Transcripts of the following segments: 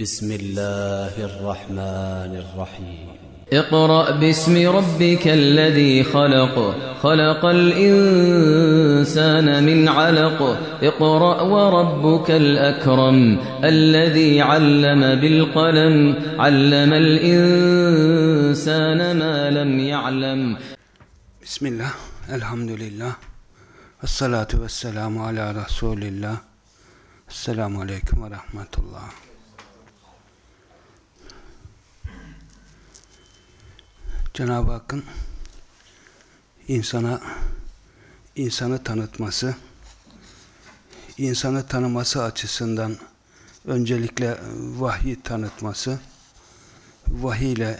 بسم الله الرحمن الرحيم. اقرأ باسم ربك الذي خلق. خلق الإنسان من علق. اقرأ وربك الأكرم الذي علم بالقلم. علم الإنسان ما لم يعلم. Bismillah, elhamdülillah, ve salatu ve selamu ala Resulillah, Esselamu Aleyküm ve Rahmetullah. Cenab-ı Hakk'ın insana insanı tanıtması, insanı tanıması açısından öncelikle vahyi tanıtması, vahiy ile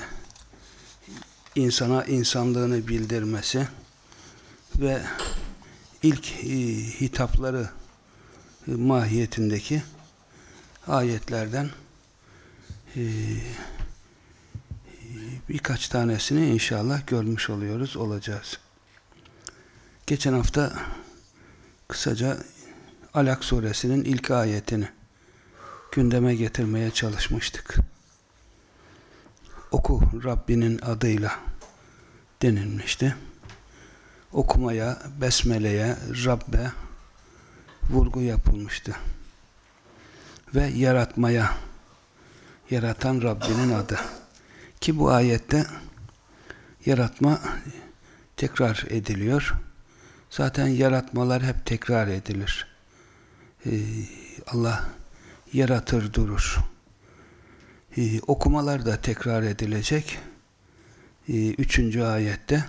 insana insanlığını bildirmesi ve ilk e, hitapları e, mahiyetindeki ayetlerden e, birkaç tanesini inşallah görmüş oluyoruz, olacağız. Geçen hafta kısaca Alak suresinin ilk ayetini gündeme getirmeye çalışmıştık. Oku Rabbinin adıyla denilmişti. Okumaya, besmeleye, Rabbe vurgu yapılmıştı. Ve yaratmaya, yaratan Rabbinin adı. Ki bu ayette yaratma tekrar ediliyor. Zaten yaratmalar hep tekrar edilir. Ee, Allah yaratır durur. Ee, okumalar da tekrar edilecek. Ee, üçüncü ayette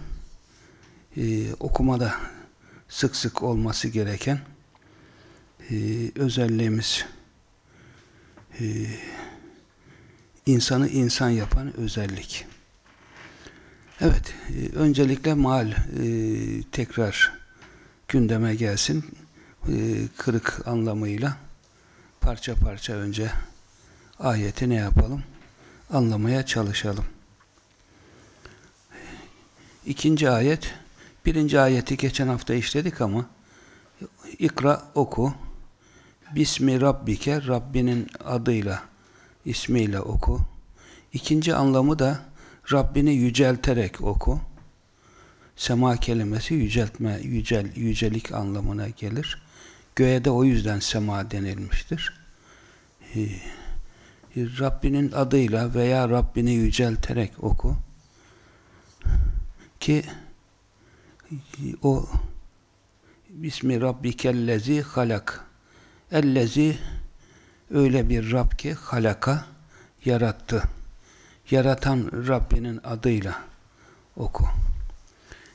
ee, okumada sık sık olması gereken e, özelliğimiz e, insanı insan yapan özellik. Evet, e, öncelikle mal e, tekrar gündeme gelsin. E, kırık anlamıyla parça parça önce ayeti ne yapalım? Anlamaya çalışalım. İkinci ayet, birinci ayeti geçen hafta işledik ama ikra oku, Bismi Rabbike, Rabbinin adıyla, ismiyle oku. İkinci anlamı da Rabbini yücelterek oku. Sema kelimesi yüceltme, yücel, yücelik anlamına gelir. Göğe de o yüzden sema denilmiştir. Ee, Rabbinin adıyla veya Rabbini yücelterek oku. Ki o Bismi Rabbikellezi halak. Ellezi öyle bir Rab ki halaka yarattı. Yaratan Rabbinin adıyla oku.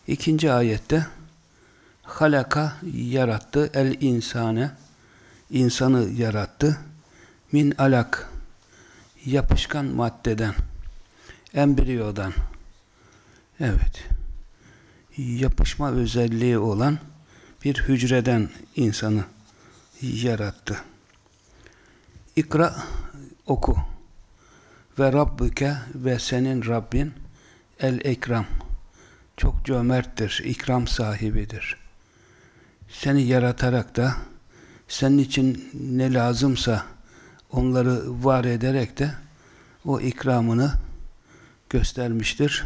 İkinci ayette halaka yarattı el insane insanı yarattı min alak yapışkan maddeden embriyodan evet yapışma özelliği olan bir hücreden insanı yarattı. İkra oku ve Rabbüke ve senin Rabbin el ekram çok cömerttir, ikram sahibidir. Seni yaratarak da senin için ne lazımsa onları var ederek de o ikramını göstermiştir.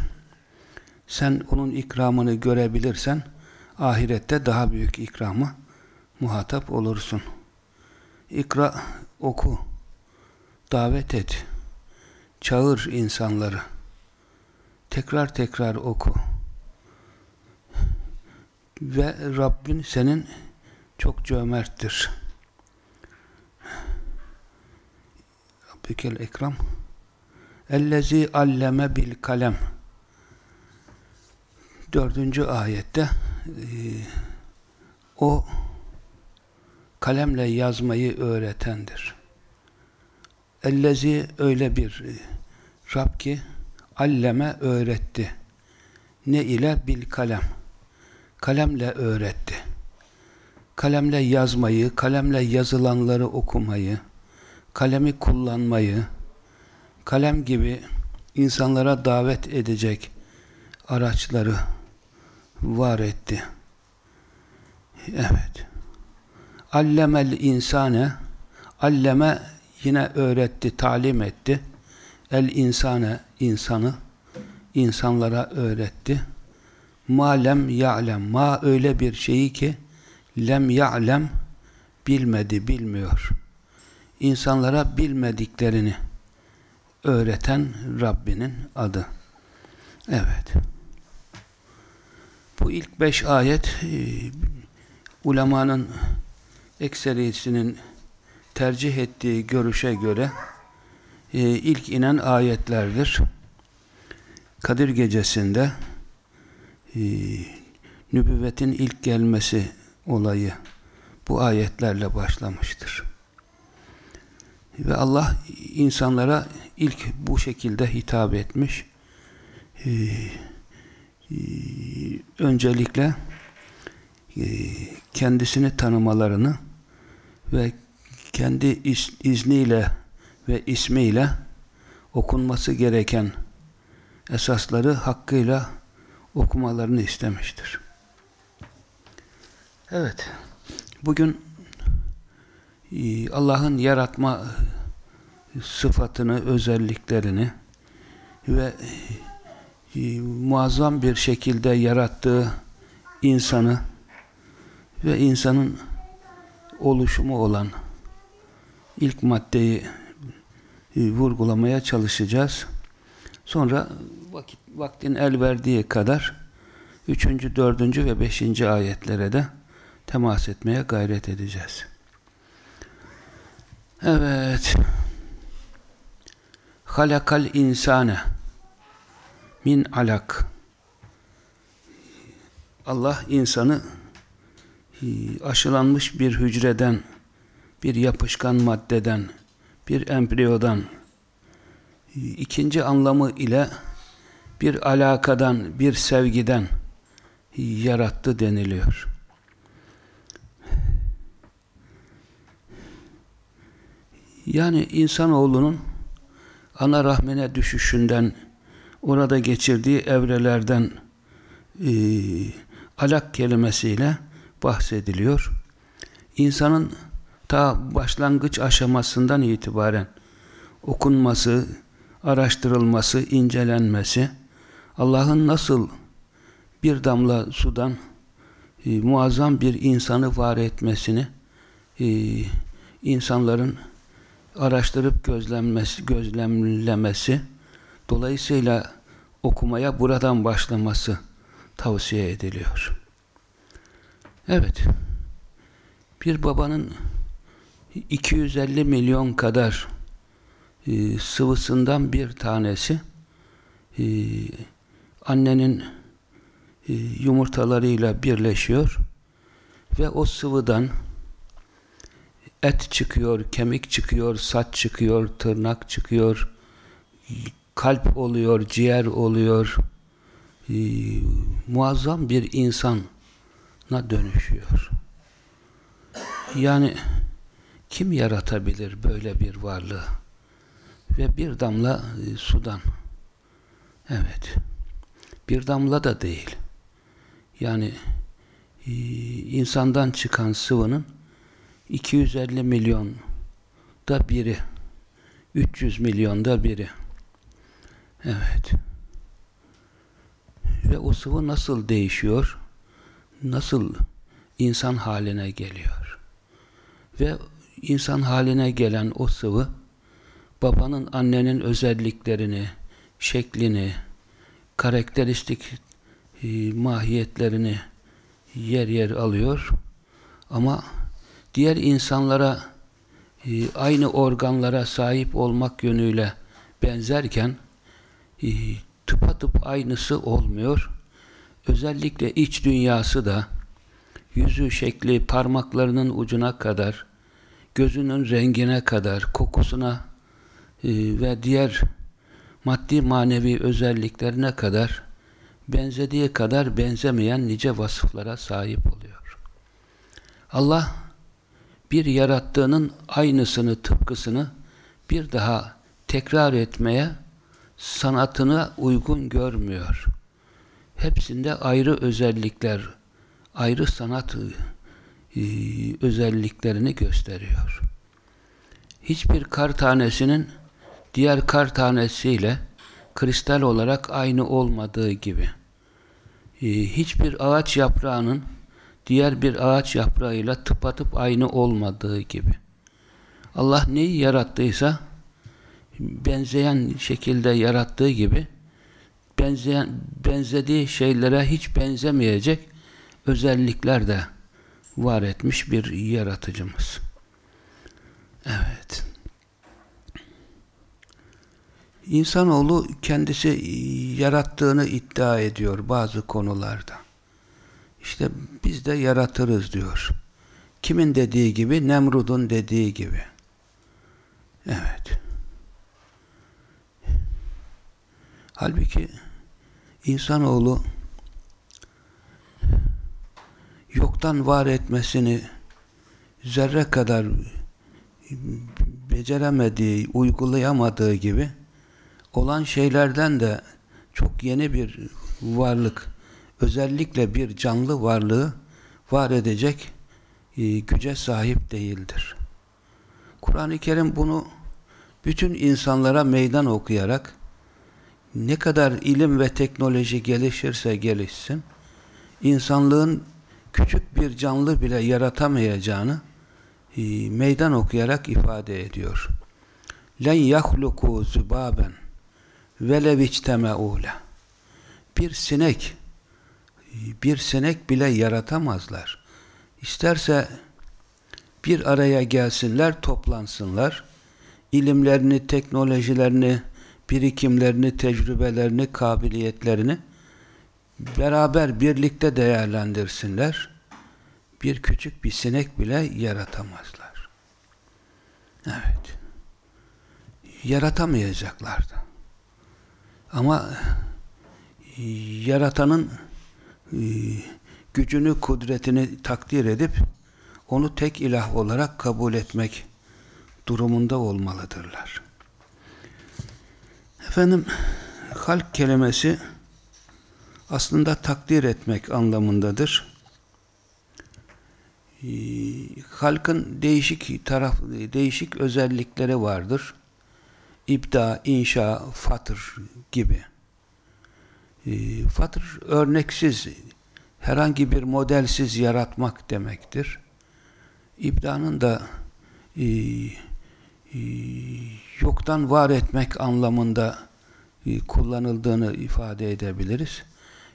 Sen onun ikramını görebilirsen ahirette daha büyük ikramı muhatap olursun. İkra, oku, davet et, çağır insanları. Tekrar tekrar oku. Ve Rabbin senin çok cömerttir. Rabbikel ekram. Ellezi alleme bil kalem. Dördüncü ayette e, o kalemle yazmayı öğretendir. Ellezi öyle bir e, Rab ki alleme öğretti. Ne ile? Bil kalem. Kalemle öğretti. Kalemle yazmayı, kalemle yazılanları okumayı, kalemi kullanmayı, kalem gibi insanlara davet edecek araçları var etti. Evet. Allemel insane alleme yine öğretti, talim etti. El insane insanı insanlara öğretti. Ma lem ya'lem ma öyle bir şeyi ki lem ya'lem bilmedi, bilmiyor. İnsanlara bilmediklerini öğreten Rabbinin adı. Evet. Bu ilk beş ayet e, ulemanın ekserisinin tercih ettiği görüşe göre e, ilk inen ayetlerdir. Kadir gecesinde e, nübüvvetin ilk gelmesi olayı bu ayetlerle başlamıştır. Ve Allah insanlara ilk bu şekilde hitap etmiş. Ee, öncelikle kendisini tanımalarını ve kendi iz, izniyle ve ismiyle okunması gereken esasları hakkıyla okumalarını istemiştir. Evet. Bugün e, Allah'ın yaratma sıfatını, özelliklerini ve e, muazzam bir şekilde yarattığı insanı ve insanın oluşumu olan ilk maddeyi e, vurgulamaya çalışacağız. Sonra vakit, vaktin el verdiği kadar üçüncü, dördüncü ve beşinci ayetlere de temas etmeye gayret edeceğiz. Evet. Halakal insane min alak. Allah insanı aşılanmış bir hücreden, bir yapışkan maddeden, bir embriyodan, e, ikinci anlamı ile bir alakadan, bir sevgiden yarattı deniliyor. Yani insanoğlunun ana rahmine düşüşünden, orada geçirdiği evrelerden e, alak kelimesiyle bahsediliyor. İnsanın ta başlangıç aşamasından itibaren okunması, araştırılması, incelenmesi, Allah'ın nasıl bir damla sudan e, muazzam bir insanı var etmesini e, insanların araştırıp gözlemlemesi, gözlemlemesi dolayısıyla okumaya buradan başlaması tavsiye ediliyor. Evet. Bir babanın 250 milyon kadar e, sıvısından bir tanesi e, annenin e, yumurtalarıyla birleşiyor ve o sıvıdan et çıkıyor, kemik çıkıyor, saç çıkıyor, tırnak çıkıyor, kalp oluyor, ciğer oluyor. Ee, muazzam bir insana dönüşüyor. Yani kim yaratabilir böyle bir varlığı? Ve bir damla e, sudan. Evet. Bir damla da değil. Yani e, insandan çıkan sıvının 250 milyon da biri. 300 milyon da biri. Evet. Ve o sıvı nasıl değişiyor? Nasıl insan haline geliyor? Ve insan haline gelen o sıvı babanın, annenin özelliklerini, şeklini, karakteristik e, mahiyetlerini yer yer alıyor. Ama diğer insanlara e, aynı organlara sahip olmak yönüyle benzerken e, tıpatıp aynısı olmuyor. Özellikle iç dünyası da yüzü, şekli, parmaklarının ucuna kadar, gözünün rengine kadar, kokusuna ve diğer maddi manevi özelliklerine kadar benzediği kadar benzemeyen nice vasıflara sahip oluyor. Allah bir yarattığının aynısını, tıpkısını bir daha tekrar etmeye sanatına uygun görmüyor. Hepsinde ayrı özellikler, ayrı sanat e, özelliklerini gösteriyor. Hiçbir kar tanesinin diğer kar tanesiyle kristal olarak aynı olmadığı gibi e, hiçbir ağaç yaprağının diğer bir ağaç yaprağıyla tıpatıp aynı olmadığı gibi Allah neyi yarattıysa benzeyen şekilde yarattığı gibi benzeyen, benzediği şeylere hiç benzemeyecek özellikler de var etmiş bir yaratıcımız. Evet. İnsanoğlu kendisi yarattığını iddia ediyor bazı konularda. İşte biz de yaratırız diyor. Kimin dediği gibi? Nemrud'un dediği gibi. Evet. Halbuki insanoğlu yoktan var etmesini zerre kadar beceremediği, uygulayamadığı gibi olan şeylerden de çok yeni bir varlık, özellikle bir canlı varlığı var edecek e, güce sahip değildir. Kur'an-ı Kerim bunu bütün insanlara meydan okuyarak ne kadar ilim ve teknoloji gelişirse gelişsin, insanlığın küçük bir canlı bile yaratamayacağını e, meydan okuyarak ifade ediyor. Len yahluku zubaben velev içteme'ûle bir sinek bir sinek bile yaratamazlar. İsterse bir araya gelsinler, toplansınlar. ilimlerini, teknolojilerini, birikimlerini, tecrübelerini, kabiliyetlerini beraber birlikte değerlendirsinler. Bir küçük bir sinek bile yaratamazlar. Evet. Yaratamayacaklar da. Ama e, yaratanın e, gücünü, kudretini takdir edip onu tek ilah olarak kabul etmek durumunda olmalıdırlar. Efendim, halk kelimesi aslında takdir etmek anlamındadır. Ee, halkın değişik taraf, değişik özellikleri vardır. İbda, inşa, fatır gibi. Ee, fatır örneksiz, herhangi bir modelsiz yaratmak demektir. İbdanın da e, e, yoktan var etmek anlamında e, kullanıldığını ifade edebiliriz.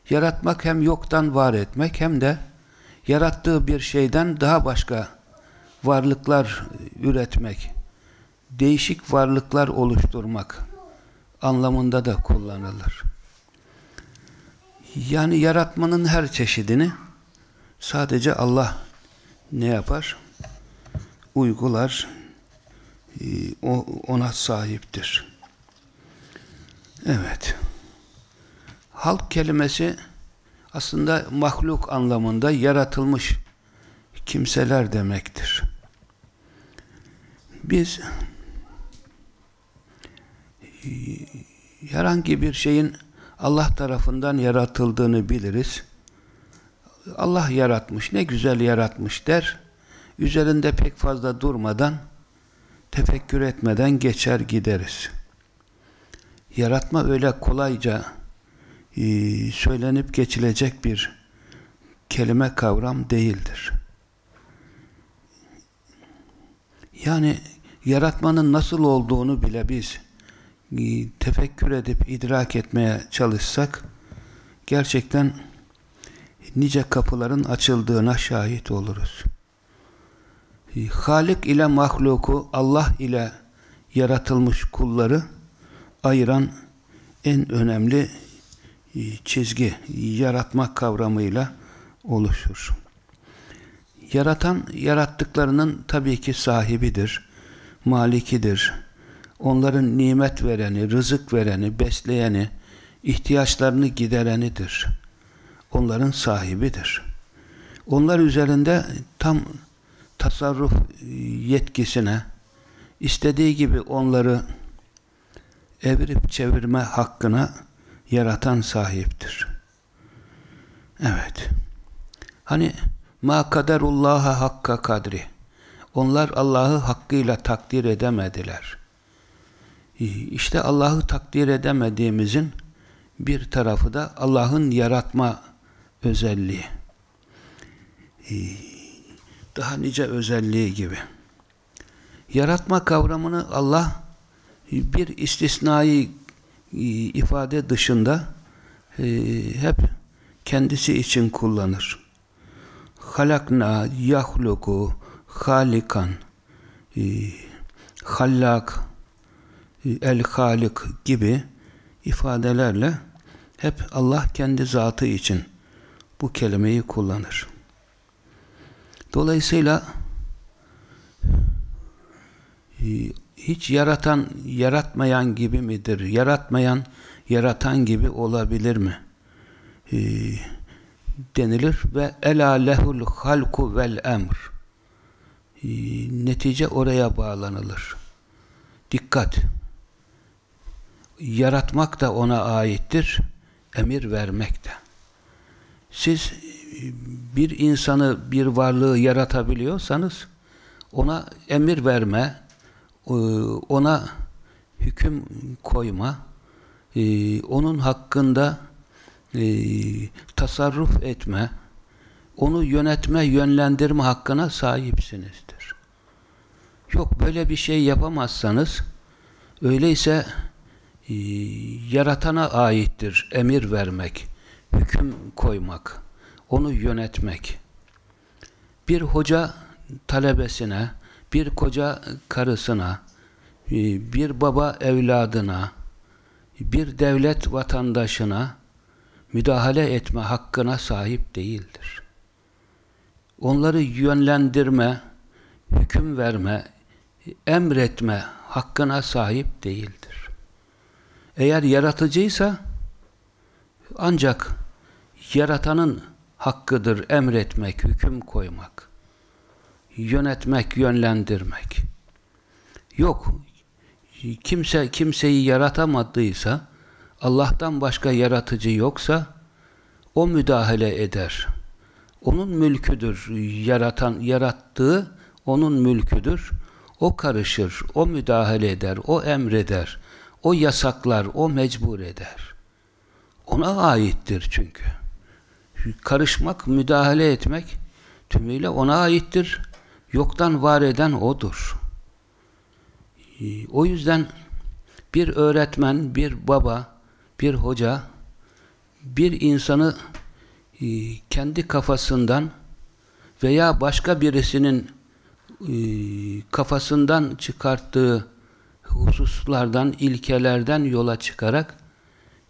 Yaratmak hem yoktan var etmek hem de yarattığı bir şeyden daha başka varlıklar üretmek, değişik varlıklar oluşturmak anlamında da kullanılır. Yani yaratmanın her çeşidini sadece Allah ne yapar? Uygular, e, ona sahiptir. Evet. Halk kelimesi aslında mahluk anlamında yaratılmış kimseler demektir. Biz herhangi bir şeyin Allah tarafından yaratıldığını biliriz. Allah yaratmış, ne güzel yaratmış der. Üzerinde pek fazla durmadan, tefekkür etmeden geçer gideriz. Yaratma öyle kolayca e, söylenip geçilecek bir kelime kavram değildir. Yani yaratmanın nasıl olduğunu bile biz e, tefekkür edip idrak etmeye çalışsak gerçekten nice kapıların açıldığına şahit oluruz. Halik ile mahluku Allah ile yaratılmış kulları ayıran en önemli e, çizgi yaratmak kavramıyla oluşur. Yaratan yarattıklarının tabii ki sahibidir, malikidir, onların nimet vereni, rızık vereni, besleyeni, ihtiyaçlarını giderenidir. Onların sahibidir. Onlar üzerinde tam tasarruf yetkisine, istediği gibi onları evirip çevirme hakkına yaratan sahiptir. Evet. Hani ma kaderullaha hakka kadri. Onlar Allah'ı hakkıyla takdir edemediler. İşte Allah'ı takdir edemediğimizin bir tarafı da Allah'ın yaratma özelliği. Daha nice özelliği gibi. Yaratma kavramını Allah bir istisnai ifade dışında hep kendisi için kullanır. Halakna, yahluku, halikan, hallak, el-halik gibi ifadelerle hep Allah kendi zatı için bu kelimeyi kullanır. Dolayısıyla hiç yaratan, yaratmayan gibi midir? Yaratmayan, yaratan gibi olabilir mi? Ee, denilir ve ela lehul halku vel emr. Ee, netice oraya bağlanılır. Dikkat! Yaratmak da ona aittir, emir vermek de. Siz bir insanı, bir varlığı yaratabiliyorsanız ona emir verme, ona hüküm koyma, onun hakkında tasarruf etme, onu yönetme, yönlendirme hakkına sahipsinizdir. Yok böyle bir şey yapamazsanız, öyleyse yaratana aittir emir vermek, hüküm koymak, onu yönetmek. Bir hoca talebesine, bir koca karısına, bir baba evladına, bir devlet vatandaşına müdahale etme hakkına sahip değildir. Onları yönlendirme, hüküm verme, emretme hakkına sahip değildir. Eğer yaratıcıysa ancak yaratanın hakkıdır emretmek, hüküm koymak, yönetmek, yönlendirmek. Yok, kimse kimseyi yaratamadıysa, Allah'tan başka yaratıcı yoksa, o müdahale eder. Onun mülküdür, yaratan, yarattığı onun mülküdür. O karışır, o müdahale eder, o emreder, o yasaklar, o mecbur eder. Ona aittir çünkü. Karışmak, müdahale etmek tümüyle ona aittir. Yoktan var eden O'dur. O yüzden bir öğretmen, bir baba, bir hoca bir insanı kendi kafasından veya başka birisinin kafasından çıkarttığı hususlardan, ilkelerden yola çıkarak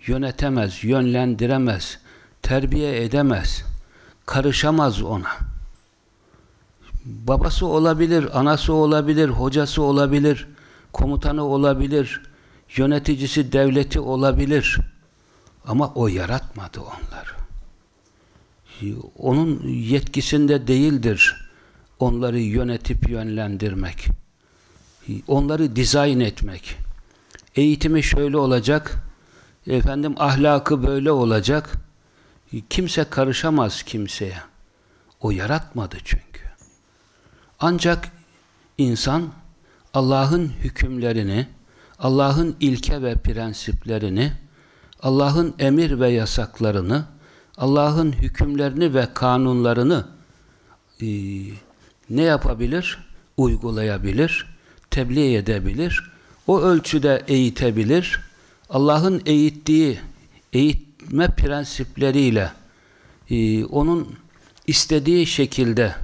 yönetemez, yönlendiremez, terbiye edemez, karışamaz ona. Babası olabilir, anası olabilir, hocası olabilir, komutanı olabilir, yöneticisi, devleti olabilir. Ama o yaratmadı onları. Onun yetkisinde değildir onları yönetip yönlendirmek. Onları dizayn etmek. Eğitimi şöyle olacak, efendim ahlakı böyle olacak. Kimse karışamaz kimseye. O yaratmadı çünkü. Ancak insan Allah'ın hükümlerini, Allah'ın ilke ve prensiplerini, Allah'ın emir ve yasaklarını, Allah'ın hükümlerini ve kanunlarını e, ne yapabilir? Uygulayabilir, tebliğ edebilir, o ölçüde eğitebilir, Allah'ın eğittiği, eğitme prensipleriyle e, onun istediği şekilde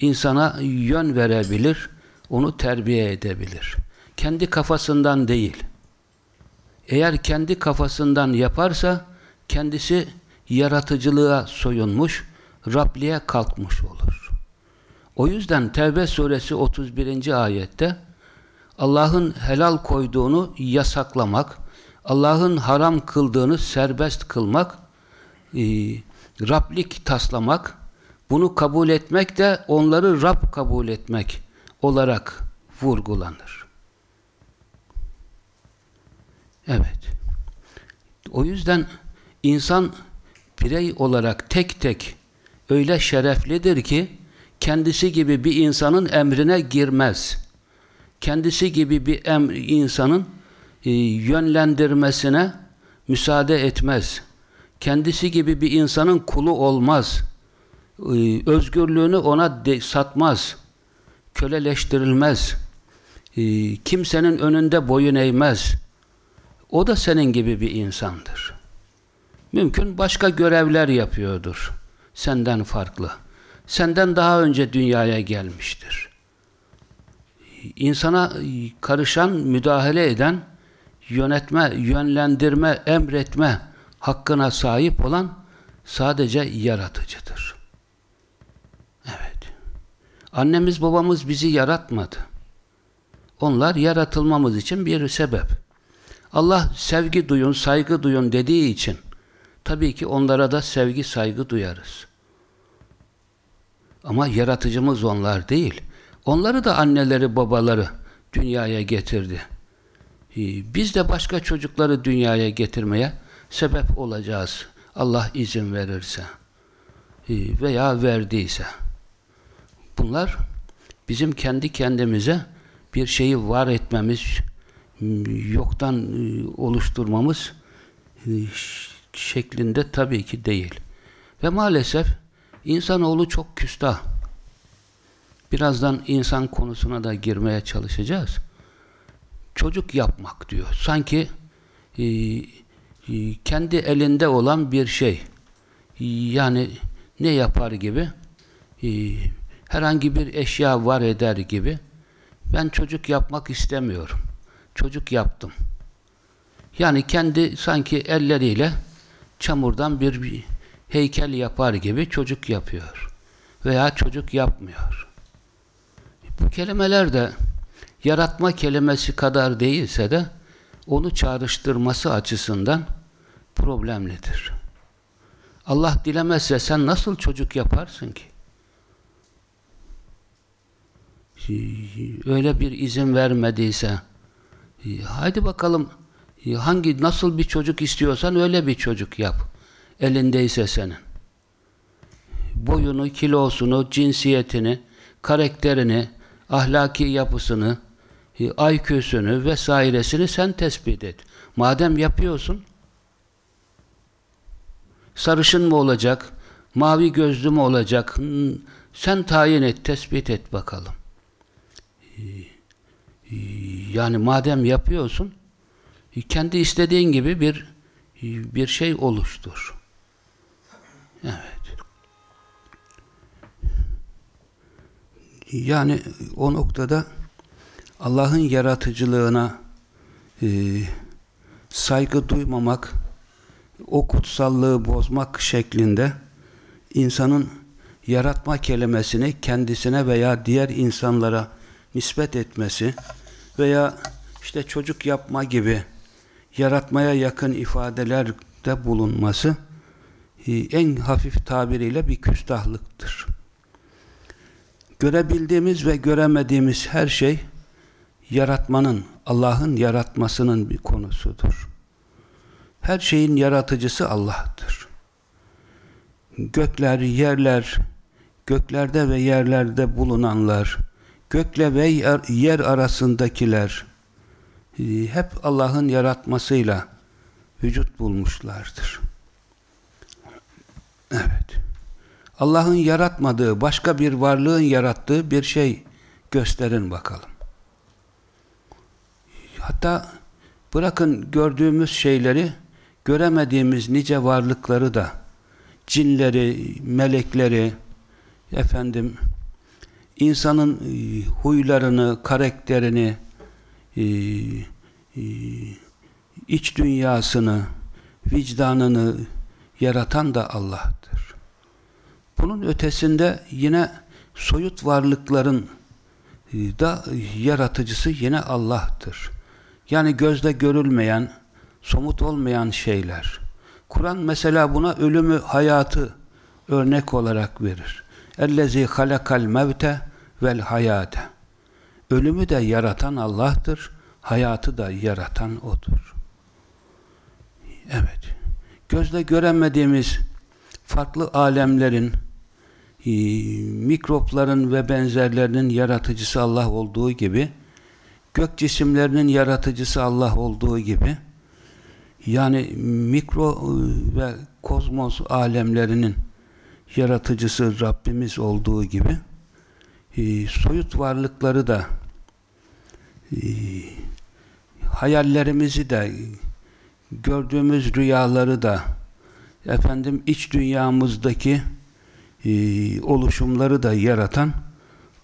insana yön verebilir, onu terbiye edebilir. Kendi kafasından değil. Eğer kendi kafasından yaparsa kendisi yaratıcılığa soyunmuş, Rabliğe kalkmış olur. O yüzden Tevbe suresi 31. ayette Allah'ın helal koyduğunu yasaklamak, Allah'ın haram kıldığını serbest kılmak, e, Rablik taslamak, bunu kabul etmek de onları Rab kabul etmek olarak vurgulanır. Evet. O yüzden insan birey olarak tek tek öyle şereflidir ki kendisi gibi bir insanın emrine girmez. Kendisi gibi bir em insanın yönlendirmesine müsaade etmez. Kendisi gibi bir insanın kulu olmaz. E, özgürlüğünü ona satmaz. Köleleştirilmez. E, kimsenin önünde boyun eğmez. O da senin gibi bir insandır. Mümkün başka görevler yapıyordur. Senden farklı. Senden daha önce dünyaya gelmiştir. İnsana karışan, müdahale eden, yönetme, yönlendirme, emretme hakkına sahip olan sadece yaratıcıdır. Evet. Annemiz babamız bizi yaratmadı. Onlar yaratılmamız için bir sebep. Allah sevgi duyun, saygı duyun dediği için tabii ki onlara da sevgi, saygı duyarız. Ama yaratıcımız onlar değil. Onları da anneleri, babaları dünyaya getirdi. Ee, Biz de başka çocukları dünyaya getirmeye sebep olacağız. Allah izin verirse ee, veya verdiyse. Bunlar bizim kendi kendimize bir şeyi var etmemiz, yoktan e, oluşturmamız e, şeklinde tabii ki değil. Ve maalesef insanoğlu çok küstah. Birazdan insan konusuna da girmeye çalışacağız. Çocuk yapmak diyor. Sanki e, e, kendi elinde olan bir şey. Yani ne yapar gibi? E, herhangi bir eşya var eder gibi. Ben çocuk yapmak istemiyorum. Çocuk yaptım. Yani kendi sanki elleriyle çamurdan bir heykel yapar gibi çocuk yapıyor. Veya çocuk yapmıyor. Bu kelimeler de yaratma kelimesi kadar değilse de onu çağrıştırması açısından problemlidir. Allah dilemezse sen nasıl çocuk yaparsın ki? Öyle bir izin vermediyse haydi bakalım hangi nasıl bir çocuk istiyorsan öyle bir çocuk yap. Elindeyse senin. Boyunu, kilosunu, cinsiyetini, karakterini, ahlaki yapısını, IQ'sunu vesairesini sen tespit et. Madem yapıyorsun, sarışın mı olacak, mavi gözlü mü olacak, sen tayin et, tespit et bakalım. Yani madem yapıyorsun, kendi istediğin gibi bir bir şey oluştur. Evet. Yani o noktada Allah'ın yaratıcılığına e, saygı duymamak, o kutsallığı bozmak şeklinde insanın yaratma kelimesini kendisine veya diğer insanlara nispet etmesi veya işte çocuk yapma gibi yaratmaya yakın ifadelerde bulunması en hafif tabiriyle bir küstahlıktır. Görebildiğimiz ve göremediğimiz her şey yaratmanın, Allah'ın yaratmasının bir konusudur. Her şeyin yaratıcısı Allah'tır. Gökler, yerler, göklerde ve yerlerde bulunanlar, gökle ve yer arasındakiler hep Allah'ın yaratmasıyla vücut bulmuşlardır. Evet. Allah'ın yaratmadığı, başka bir varlığın yarattığı bir şey gösterin bakalım. Hatta bırakın gördüğümüz şeyleri, göremediğimiz nice varlıkları da, cinleri, melekleri, efendim, insanın huylarını, karakterini, iç dünyasını, vicdanını yaratan da Allah'tır. Bunun ötesinde yine soyut varlıkların da yaratıcısı yine Allah'tır. Yani gözle görülmeyen, somut olmayan şeyler. Kur'an mesela buna ölümü, hayatı örnek olarak verir. Halakal mevte vel hayate. Ölümü de yaratan Allah'tır, hayatı da yaratan O'dur. Evet. Gözle göremediğimiz farklı alemlerin, e, mikropların ve benzerlerinin yaratıcısı Allah olduğu gibi, gök cisimlerinin yaratıcısı Allah olduğu gibi, yani mikro e, ve kozmos alemlerinin yaratıcısı Rabbimiz olduğu gibi, e, soyut varlıkları da, e, hayallerimizi de, gördüğümüz rüyaları da, efendim iç dünyamızdaki oluşumları da yaratan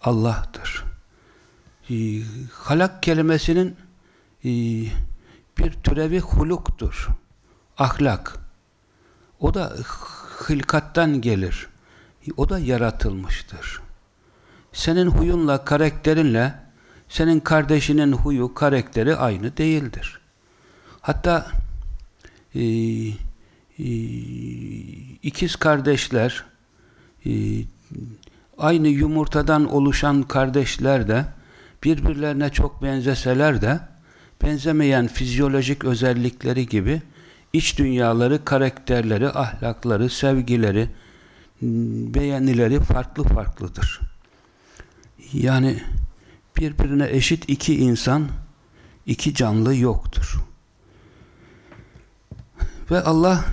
Allah'tır. E, halak kelimesinin e, bir türevi huluktur. Ahlak. O da hılkattan gelir. O da yaratılmıştır. Senin huyunla, karakterinle senin kardeşinin huyu, karakteri aynı değildir. Hatta e, e, ikiz kardeşler e, aynı yumurtadan oluşan kardeşler de birbirlerine çok benzeseler de benzemeyen fizyolojik özellikleri gibi iç dünyaları, karakterleri, ahlakları, sevgileri, beğenileri farklı farklıdır. Yani birbirine eşit iki insan, iki canlı yoktur. Ve Allah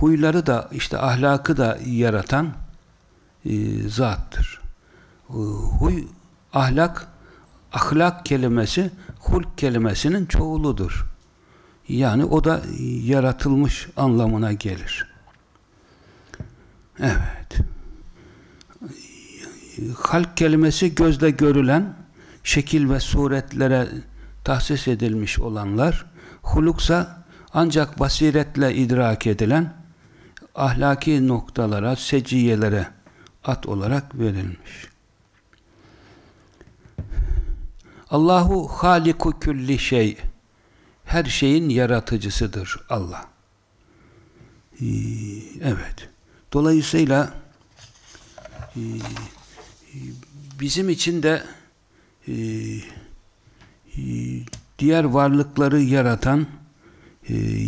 huyları da işte ahlakı da yaratan e, zattır. E, huy, ahlak, ahlak kelimesi hulk kelimesinin çoğuludur. Yani o da yaratılmış anlamına gelir. Evet. Halk kelimesi gözle görülen şekil ve suretlere tahsis edilmiş olanlar, huluksa ancak basiretle idrak edilen ahlaki noktalara, seciyelere at olarak verilmiş. Allahu haliku külli şey her şeyin yaratıcısıdır Allah. Ee, evet. Dolayısıyla e, bizim için de e, e, diğer varlıkları yaratan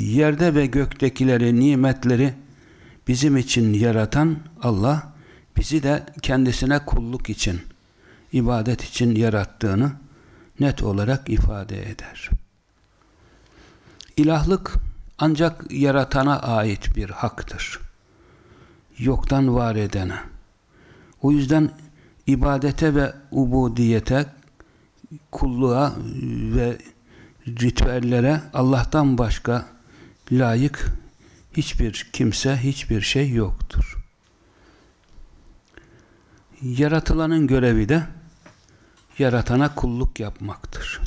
yerde ve göktekileri, nimetleri bizim için yaratan Allah bizi de kendisine kulluk için, ibadet için yarattığını net olarak ifade eder. İlahlık ancak yaratana ait bir haktır. Yoktan var edene. O yüzden ibadete ve ubudiyete, kulluğa ve ritüellere Allah'tan başka layık hiçbir kimse, hiçbir şey yoktur. Yaratılanın görevi de yaratana kulluk yapmaktır.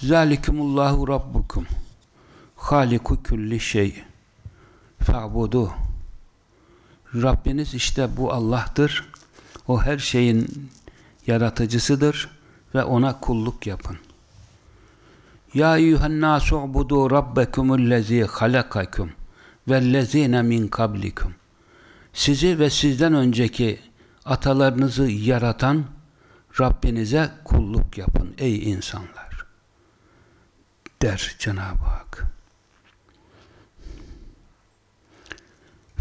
Zalikumullahu rabbukum haliku kulli şey fa'budu Rabbiniz işte bu Allah'tır. O her şeyin yaratıcısıdır ve ona kulluk yapın. Ya eyyühen nasu ubudu rabbekumullezî halakakum vellezîne min kablikum Sizi ve sizden önceki atalarınızı yaratan Rabbinize kulluk yapın ey insanlar. Der Cenab-ı Hak.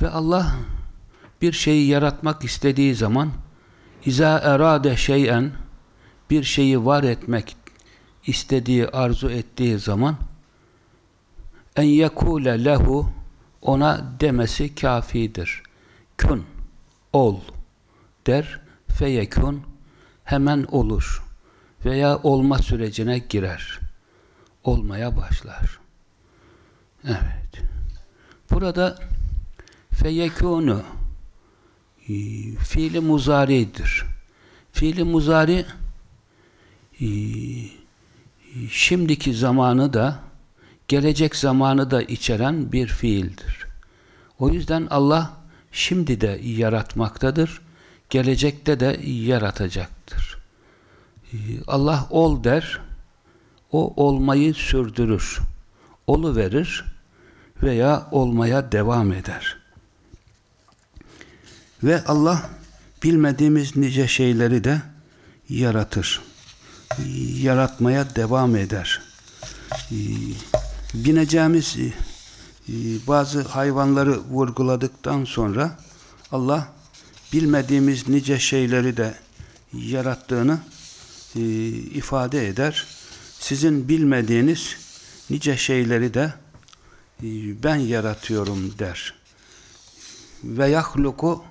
Ve Allah bir şeyi yaratmak istediği zaman İza erade şeyen bir şeyi var etmek istediği, arzu ettiği zaman en yekule lehu ona demesi kafidir. Kun, ol der, feyekun hemen olur veya olma sürecine girer. Olmaya başlar. Evet. Burada feyekunu e, fiili muzaridir. Fiili muzari e, şimdiki zamanı da gelecek zamanı da içeren bir fiildir. O yüzden Allah şimdi de yaratmaktadır, gelecekte de yaratacaktır. Allah ol der, o olmayı sürdürür. Olu verir veya olmaya devam eder. Ve Allah bilmediğimiz nice şeyleri de yaratır. Yaratmaya devam eder. Bineceğimiz e, e, bazı hayvanları vurguladıktan sonra Allah bilmediğimiz nice şeyleri de yarattığını e, ifade eder. Sizin bilmediğiniz nice şeyleri de e, ben yaratıyorum der. Ve yahluku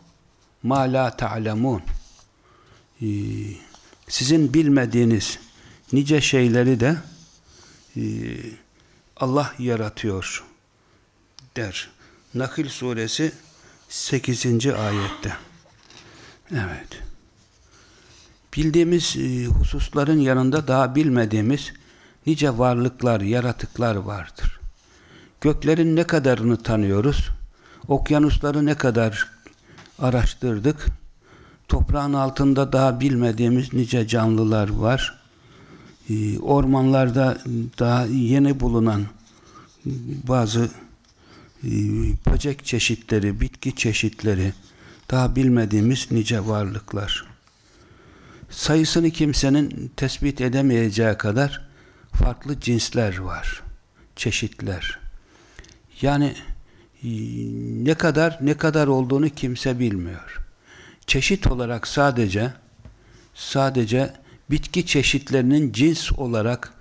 ma la ta'lemun. E, sizin bilmediğiniz nice şeyleri de e, Allah yaratıyor der. Nakil suresi 8. ayette. Evet. Bildiğimiz e, hususların yanında daha bilmediğimiz nice varlıklar, yaratıklar vardır. Göklerin ne kadarını tanıyoruz? Okyanusları ne kadar araştırdık? Toprağın altında daha bilmediğimiz nice canlılar var. E, ormanlarda daha yeni bulunan bazı e, böcek çeşitleri, bitki çeşitleri, daha bilmediğimiz nice varlıklar. Sayısını kimsenin tespit edemeyeceği kadar farklı cinsler var, çeşitler. Yani e, ne kadar ne kadar olduğunu kimse bilmiyor. Çeşit olarak sadece sadece bitki çeşitlerinin cins olarak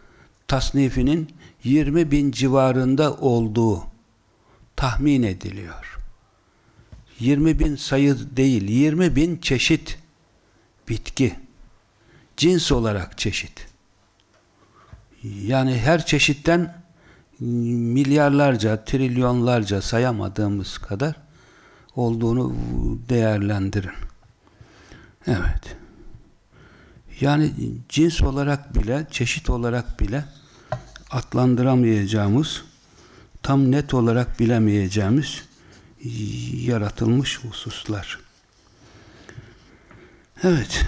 tasnifinin 20 bin civarında olduğu tahmin ediliyor. 20 bin sayı değil, 20 bin çeşit bitki. Cins olarak çeşit. Yani her çeşitten milyarlarca, trilyonlarca sayamadığımız kadar olduğunu değerlendirin. Evet. Yani cins olarak bile, çeşit olarak bile adlandıramayacağımız, tam net olarak bilemeyeceğimiz yaratılmış hususlar. Evet.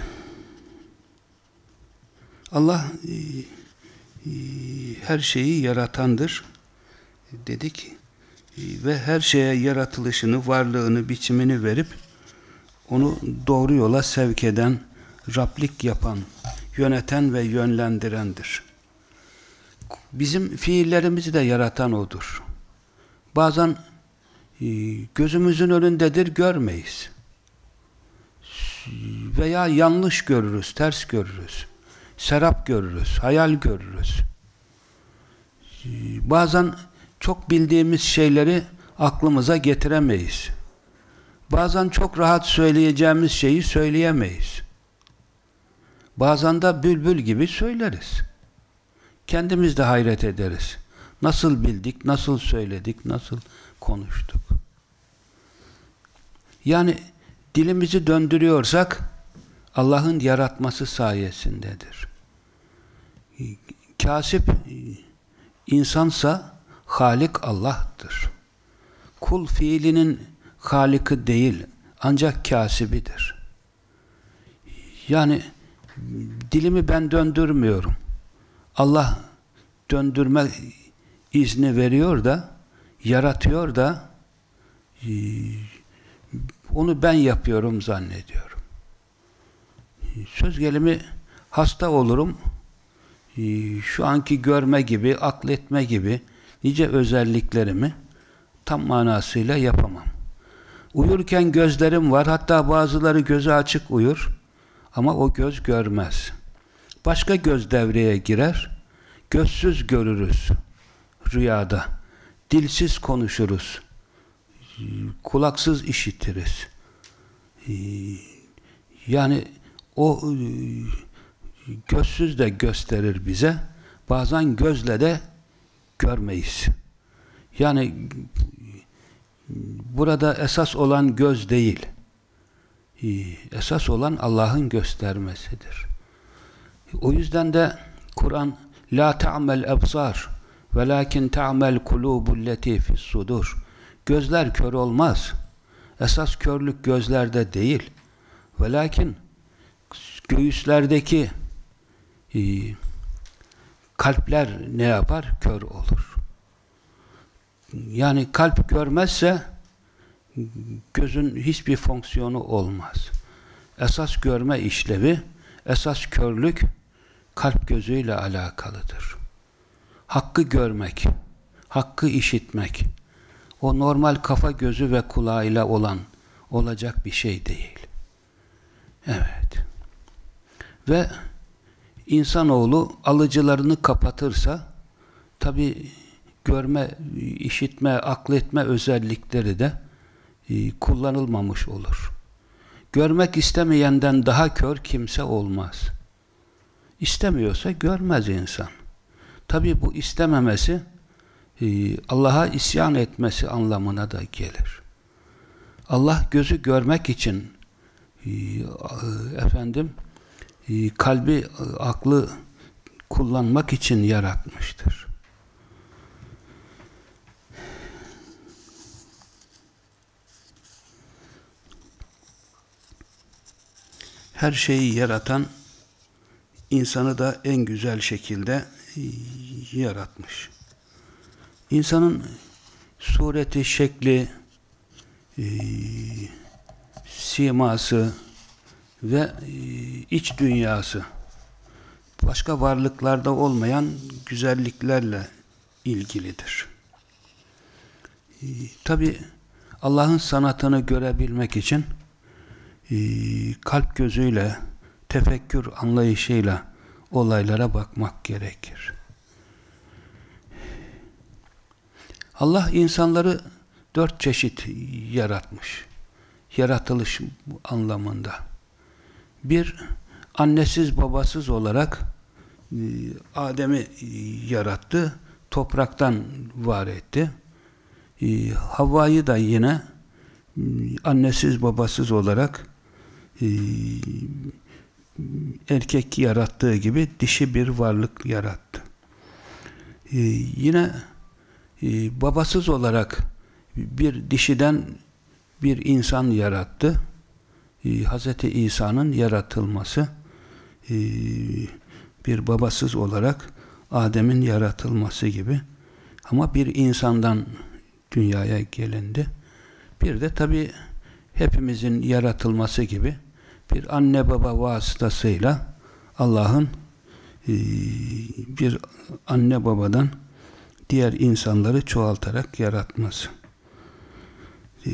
Allah e, e, her şeyi yaratandır dedik e, ve her şeye yaratılışını, varlığını, biçimini verip onu doğru yola sevk eden, Rablik yapan, yöneten ve yönlendirendir. Bizim fiillerimizi de yaratan O'dur. Bazen gözümüzün önündedir, görmeyiz. Veya yanlış görürüz, ters görürüz. Serap görürüz, hayal görürüz. E, bazen çok bildiğimiz şeyleri aklımıza getiremeyiz. Bazen çok rahat söyleyeceğimiz şeyi söyleyemeyiz. Bazen de bülbül gibi söyleriz. Kendimiz de hayret ederiz. Nasıl bildik, nasıl söyledik, nasıl konuştuk. Yani dilimizi döndürüyorsak Allah'ın yaratması sayesindedir. Kasip insansa Halik Allah'tır. Kul fiilinin Halik'i değil ancak kasibidir. Yani dilimi ben döndürmüyorum. Allah döndürme izni veriyor da yaratıyor da e, onu ben yapıyorum zannediyorum. Söz gelimi hasta olurum. E, şu anki görme gibi, akletme gibi nice özelliklerimi tam manasıyla yapamam. Uyurken gözlerim var. Hatta bazıları gözü açık uyur. Ama o göz görmez. Başka göz devreye girer. Gözsüz görürüz rüyada. Dilsiz konuşuruz. Kulaksız işitiriz. Yani o gözsüz de gösterir bize. Bazen gözle de görmeyiz. Yani burada esas olan göz değil. Esas olan Allah'ın göstermesidir. O yüzden de Kur'an la ta'mel ebsar velakin ta'mel kulubul leti fis sudur. Gözler kör olmaz. Esas körlük gözlerde değil. Velakin göğüslerdeki e, kalpler ne yapar? Kör olur. Yani kalp görmezse gözün hiçbir fonksiyonu olmaz. Esas görme işlevi, esas körlük kalp gözüyle alakalıdır. Hakkı görmek, hakkı işitmek, o normal kafa gözü ve kulağıyla olan olacak bir şey değil. Evet. Ve insanoğlu alıcılarını kapatırsa tabi görme, işitme, akletme özellikleri de e, kullanılmamış olur. Görmek istemeyenden daha kör kimse olmaz. İstemiyorsa görmez insan. Tabi bu istememesi e, Allah'a isyan etmesi anlamına da gelir. Allah gözü görmek için e, efendim e, kalbi, aklı kullanmak için yaratmıştır. Her şeyi yaratan insanı da en güzel şekilde yaratmış. İnsanın sureti, şekli, e, siması ve e, iç dünyası başka varlıklarda olmayan güzelliklerle ilgilidir. E, Tabi Allah'ın sanatını görebilmek için kalp gözüyle, tefekkür anlayışıyla olaylara bakmak gerekir. Allah insanları dört çeşit yaratmış. Yaratılış anlamında. Bir, annesiz babasız olarak e, Adem'i yarattı. Topraktan var etti. E, Havva'yı da yine e, annesiz babasız olarak erkek yarattığı gibi dişi bir varlık yarattı. Yine e, babasız olarak bir dişiden bir insan yarattı. E, Hz. İsa'nın yaratılması e, bir babasız olarak Adem'in yaratılması gibi ama bir insandan dünyaya gelindi. Bir de tabi hepimizin yaratılması gibi bir anne baba vasıtasıyla Allah'ın e, bir anne babadan diğer insanları çoğaltarak yaratması. Ee,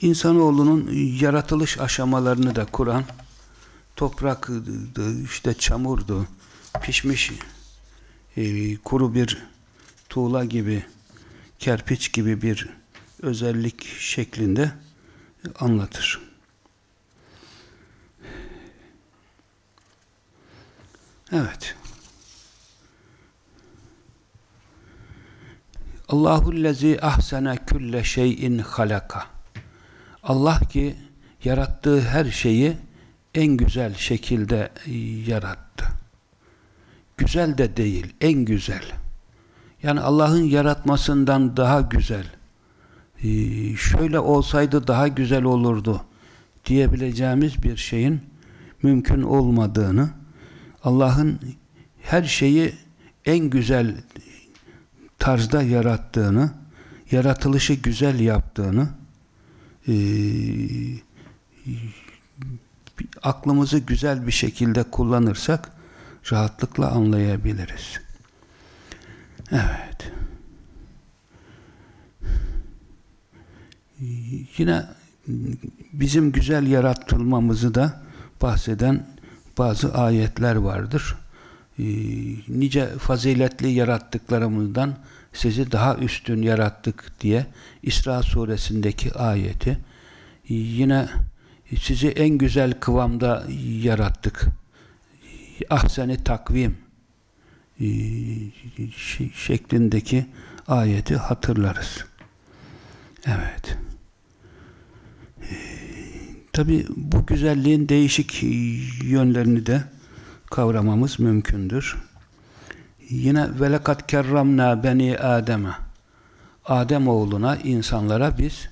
insanoğlunun yaratılış aşamalarını da Kur'an toprak, işte çamurdu, pişmiş e, kuru bir tuğla gibi, kerpiç gibi bir özellik şeklinde anlatır. Evet. Allahullezî ahsene külle şeyin halaka. Allah ki yarattığı her şeyi en güzel şekilde yarattı. Güzel de değil, en güzel. Yani Allah'ın yaratmasından daha güzel. Ee, şöyle olsaydı daha güzel olurdu diyebileceğimiz bir şeyin mümkün olmadığını, Allah'ın her şeyi en güzel tarzda yarattığını, yaratılışı güzel yaptığını, e, aklımızı güzel bir şekilde kullanırsak rahatlıkla anlayabiliriz. Evet. Yine bizim güzel yaratılmamızı da bahseden bazı ayetler vardır. Ee, nice faziletli yarattıklarımızdan sizi daha üstün yarattık diye İsra suresindeki ayeti ee, yine sizi en güzel kıvamda yarattık ahseni takvim ee, şeklindeki ayeti hatırlarız. Evet. Tabi bu güzelliğin değişik yönlerini de kavramamız mümkündür. Yine velekat kerramna beni Adem'e Adem oğluna, insanlara biz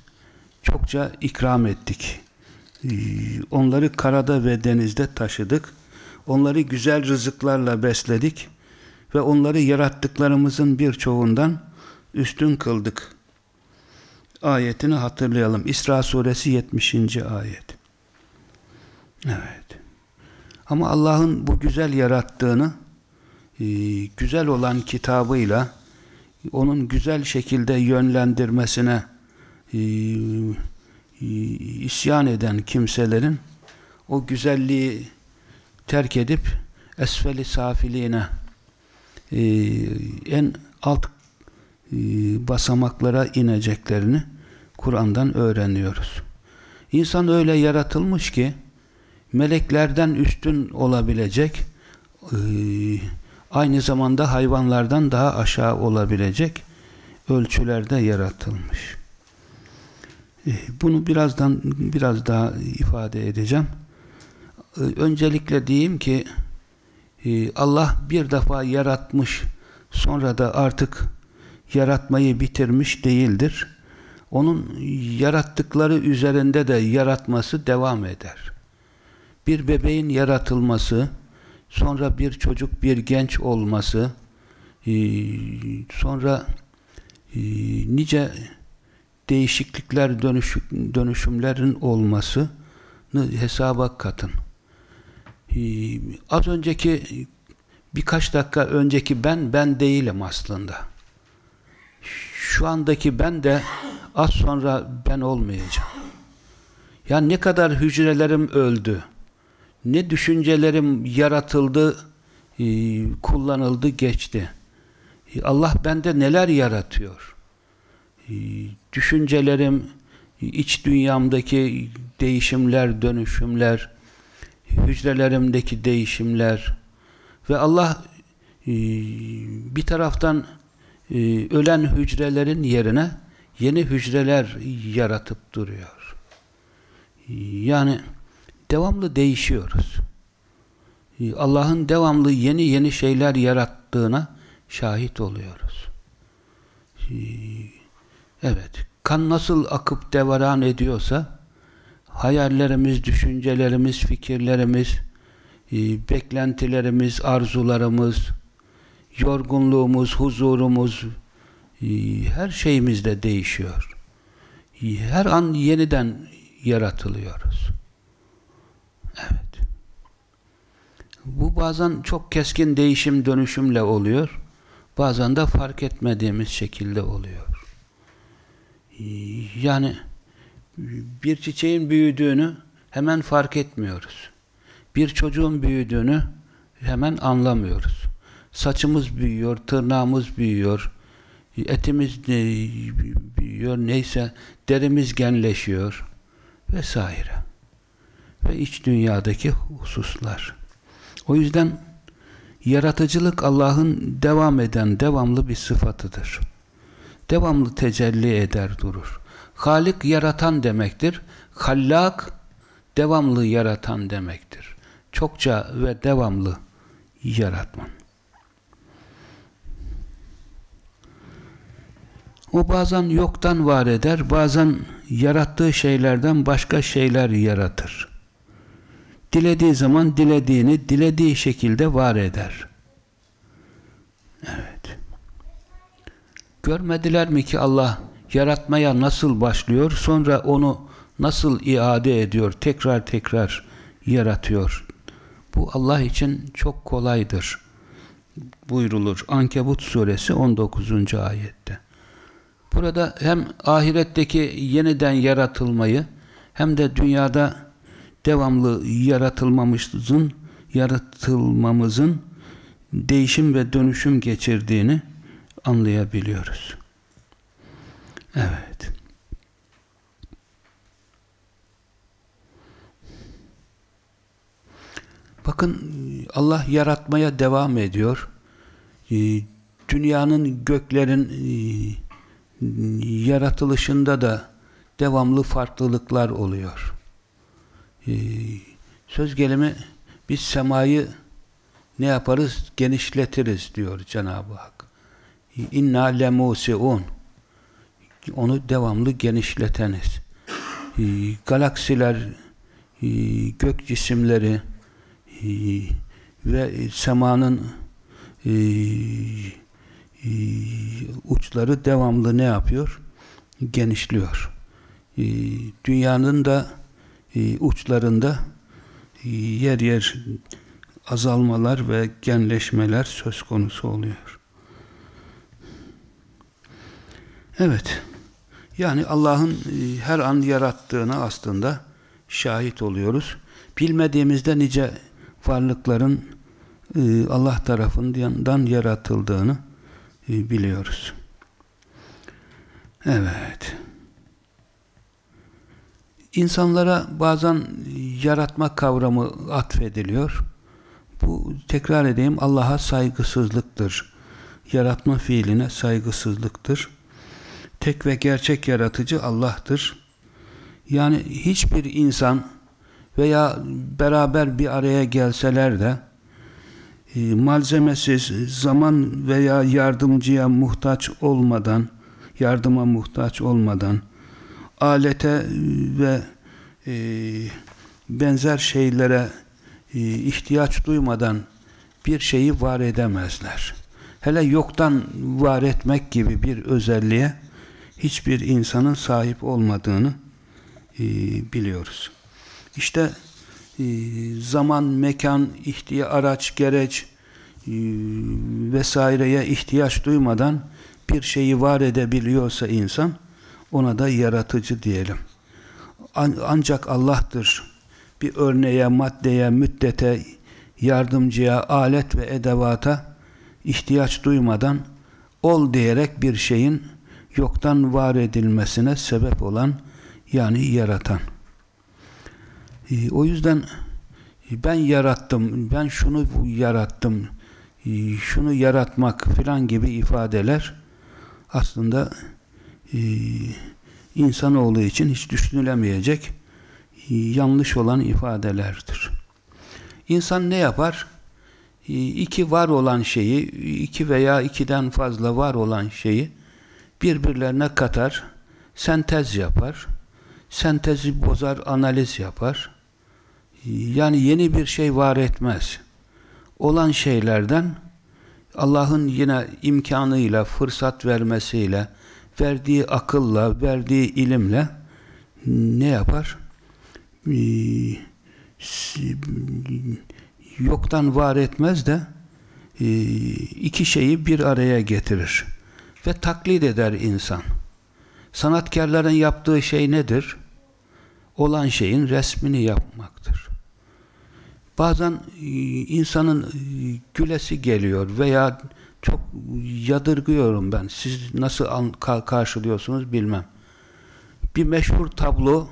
çokça ikram ettik. Ee, onları karada ve denizde taşıdık. Onları güzel rızıklarla besledik ve onları yarattıklarımızın birçoğundan üstün kıldık. Ayetini hatırlayalım. İsra suresi 70. ayet. Evet. Ama Allah'ın bu güzel yarattığını e, güzel olan kitabıyla onun güzel şekilde yönlendirmesine e, e, isyan eden kimselerin o güzelliği terk edip esfeli safiliğine en alt basamaklara ineceklerini Kur'an'dan öğreniyoruz. İnsan öyle yaratılmış ki meleklerden üstün olabilecek e, aynı zamanda hayvanlardan daha aşağı olabilecek ölçülerde yaratılmış. E, bunu birazdan biraz daha ifade edeceğim. E, öncelikle diyeyim ki e, Allah bir defa yaratmış sonra da artık yaratmayı bitirmiş değildir. Onun yarattıkları üzerinde de yaratması devam eder. Bir bebeğin yaratılması, sonra bir çocuk, bir genç olması, sonra nice değişiklikler, dönüşümlerin olmasını hesaba katın. Az önceki birkaç dakika önceki ben, ben değilim aslında. Şu andaki ben de az sonra ben olmayacağım. Ya ne kadar hücrelerim öldü, ne düşüncelerim yaratıldı, kullanıldı, geçti. Allah bende neler yaratıyor? Düşüncelerim, iç dünyamdaki değişimler, dönüşümler, hücrelerimdeki değişimler ve Allah bir taraftan ölen hücrelerin yerine yeni hücreler yaratıp duruyor. Yani devamlı değişiyoruz. Allah'ın devamlı yeni yeni şeyler yarattığına şahit oluyoruz. Evet, kan nasıl akıp devaran ediyorsa hayallerimiz, düşüncelerimiz, fikirlerimiz, beklentilerimiz, arzularımız, yorgunluğumuz, huzurumuz, her şeyimiz de değişiyor. Her an yeniden yaratılıyoruz. Evet. Bu bazen çok keskin değişim dönüşümle oluyor. Bazen de fark etmediğimiz şekilde oluyor. Yani bir çiçeğin büyüdüğünü hemen fark etmiyoruz. Bir çocuğun büyüdüğünü hemen anlamıyoruz. Saçımız büyüyor, tırnağımız büyüyor, etimiz büyüyor, neyse derimiz genleşiyor vesaire. Ve iç dünyadaki hususlar. O yüzden yaratıcılık Allah'ın devam eden, devamlı bir sıfatıdır. Devamlı tecelli eder durur. Halik yaratan demektir. Hallak devamlı yaratan demektir. Çokça ve devamlı yaratman. O bazen yoktan var eder, bazen yarattığı şeylerden başka şeyler yaratır. Dilediği zaman dilediğini dilediği şekilde var eder. Evet. Görmediler mi ki Allah yaratmaya nasıl başlıyor, sonra onu nasıl iade ediyor, tekrar tekrar yaratıyor. Bu Allah için çok kolaydır. Buyrulur. Ankebut suresi 19. ayette. Burada hem ahiretteki yeniden yaratılmayı hem de dünyada devamlı yaratılmamızın yaratılmamızın değişim ve dönüşüm geçirdiğini anlayabiliyoruz. Evet. Bakın Allah yaratmaya devam ediyor. Dünyanın göklerin yaratılışında da devamlı farklılıklar oluyor. Söz gelimi biz semayı ne yaparız? Genişletiriz diyor Cenab-ı Hak. İnna lemusiun onu devamlı genişleteniz. Galaksiler, gök cisimleri, ve semanın e, uçları devamlı ne yapıyor? Genişliyor. E, dünyanın da e, uçlarında e, yer yer azalmalar ve genleşmeler söz konusu oluyor. Evet. Yani Allah'ın e, her an yarattığını aslında şahit oluyoruz. Bilmediğimizde nice varlıkların Allah tarafından yaratıldığını biliyoruz. Evet. İnsanlara bazen yaratma kavramı atfediliyor. Bu tekrar edeyim Allah'a saygısızlıktır. Yaratma fiiline saygısızlıktır. Tek ve gerçek yaratıcı Allah'tır. Yani hiçbir insan veya beraber bir araya gelseler de malzemesiz, zaman veya yardımcıya muhtaç olmadan, yardıma muhtaç olmadan, alete ve e, benzer şeylere e, ihtiyaç duymadan bir şeyi var edemezler. Hele yoktan var etmek gibi bir özelliğe hiçbir insanın sahip olmadığını e, biliyoruz. İşte e, zaman, mekan, ihtiya, araç, gereç e, vesaireye ihtiyaç duymadan bir şeyi var edebiliyorsa insan ona da yaratıcı diyelim. An ancak Allah'tır. Bir örneğe, maddeye, müddete, yardımcıya, alet ve edevata ihtiyaç duymadan ol diyerek bir şeyin yoktan var edilmesine sebep olan yani yaratan. E, o yüzden e, ben yarattım, ben şunu yarattım, e, şunu yaratmak filan gibi ifadeler aslında e, insanoğlu için hiç düşünülemeyecek e, yanlış olan ifadelerdir. İnsan ne yapar? E, iki var olan şeyi, iki veya ikiden fazla var olan şeyi birbirlerine katar, sentez yapar, sentezi bozar, analiz yapar. Yani yeni bir şey var etmez. Olan şeylerden Allah'ın yine imkanıyla, fırsat vermesiyle, verdiği akılla, verdiği ilimle ne yapar? Yoktan var etmez de iki şeyi bir araya getirir ve taklit eder insan. Sanatkarların yaptığı şey nedir? Olan şeyin resmini yapmaktır. Bazen e, insanın e, gülesi geliyor veya çok yadırgıyorum ben. Siz nasıl karşılıyorsunuz bilmem. Bir meşhur tablo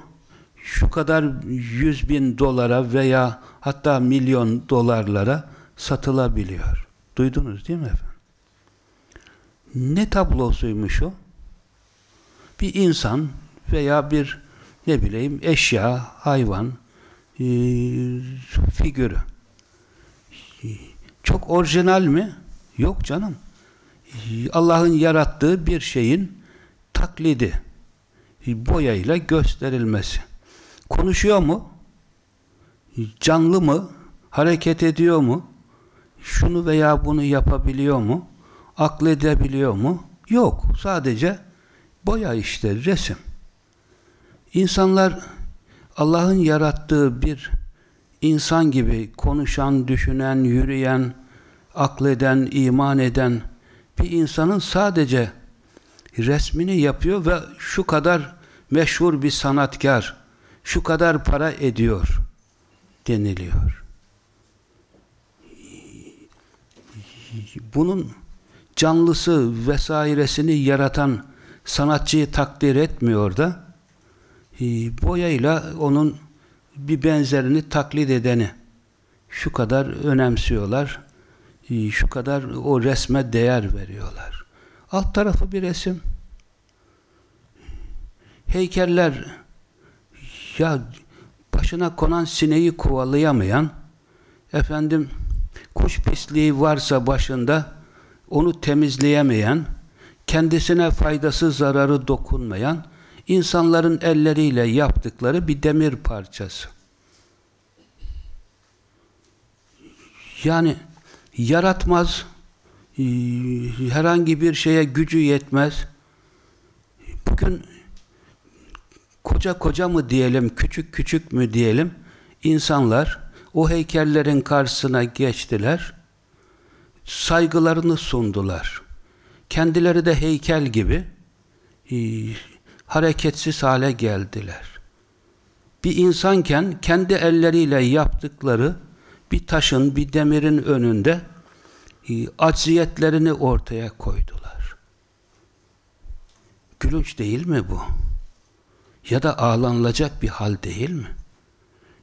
şu kadar yüz bin dolara veya hatta milyon dolarlara satılabiliyor. Duydunuz değil mi efendim? Ne tablosuymuş o? Bir insan veya bir ne bileyim eşya, hayvan e, figürü. Çok orijinal mi? Yok canım. Allah'ın yarattığı bir şeyin taklidi. Boyayla gösterilmesi. Konuşuyor mu? Canlı mı? Hareket ediyor mu? Şunu veya bunu yapabiliyor mu? akledebiliyor mu? Yok. Sadece boya işte, resim. İnsanlar Allah'ın yarattığı bir insan gibi konuşan, düşünen, yürüyen, akleden, iman eden bir insanın sadece resmini yapıyor ve şu kadar meşhur bir sanatkar, şu kadar para ediyor deniliyor. Bunun canlısı vesairesini yaratan sanatçıyı takdir etmiyor da boyayla onun bir benzerini taklit edeni şu kadar önemsiyorlar e, şu kadar o resme değer veriyorlar. Alt tarafı bir resim. Heykeller ya başına konan sineği kovalayamayan efendim kuş pisliği varsa başında onu temizleyemeyen, kendisine faydası zararı dokunmayan, insanların elleriyle yaptıkları bir demir parçası. Yani yaratmaz, e, herhangi bir şeye gücü yetmez. Bugün koca koca mı diyelim, küçük küçük mü diyelim, insanlar o heykellerin karşısına geçtiler, saygılarını sundular. Kendileri de heykel gibi e, hareketsiz hale geldiler. Bir insanken kendi elleriyle yaptıkları bir taşın, bir demirin önünde e, acziyetlerini ortaya koydular. Gülünç değil mi bu? Ya da ağlanılacak bir hal değil mi?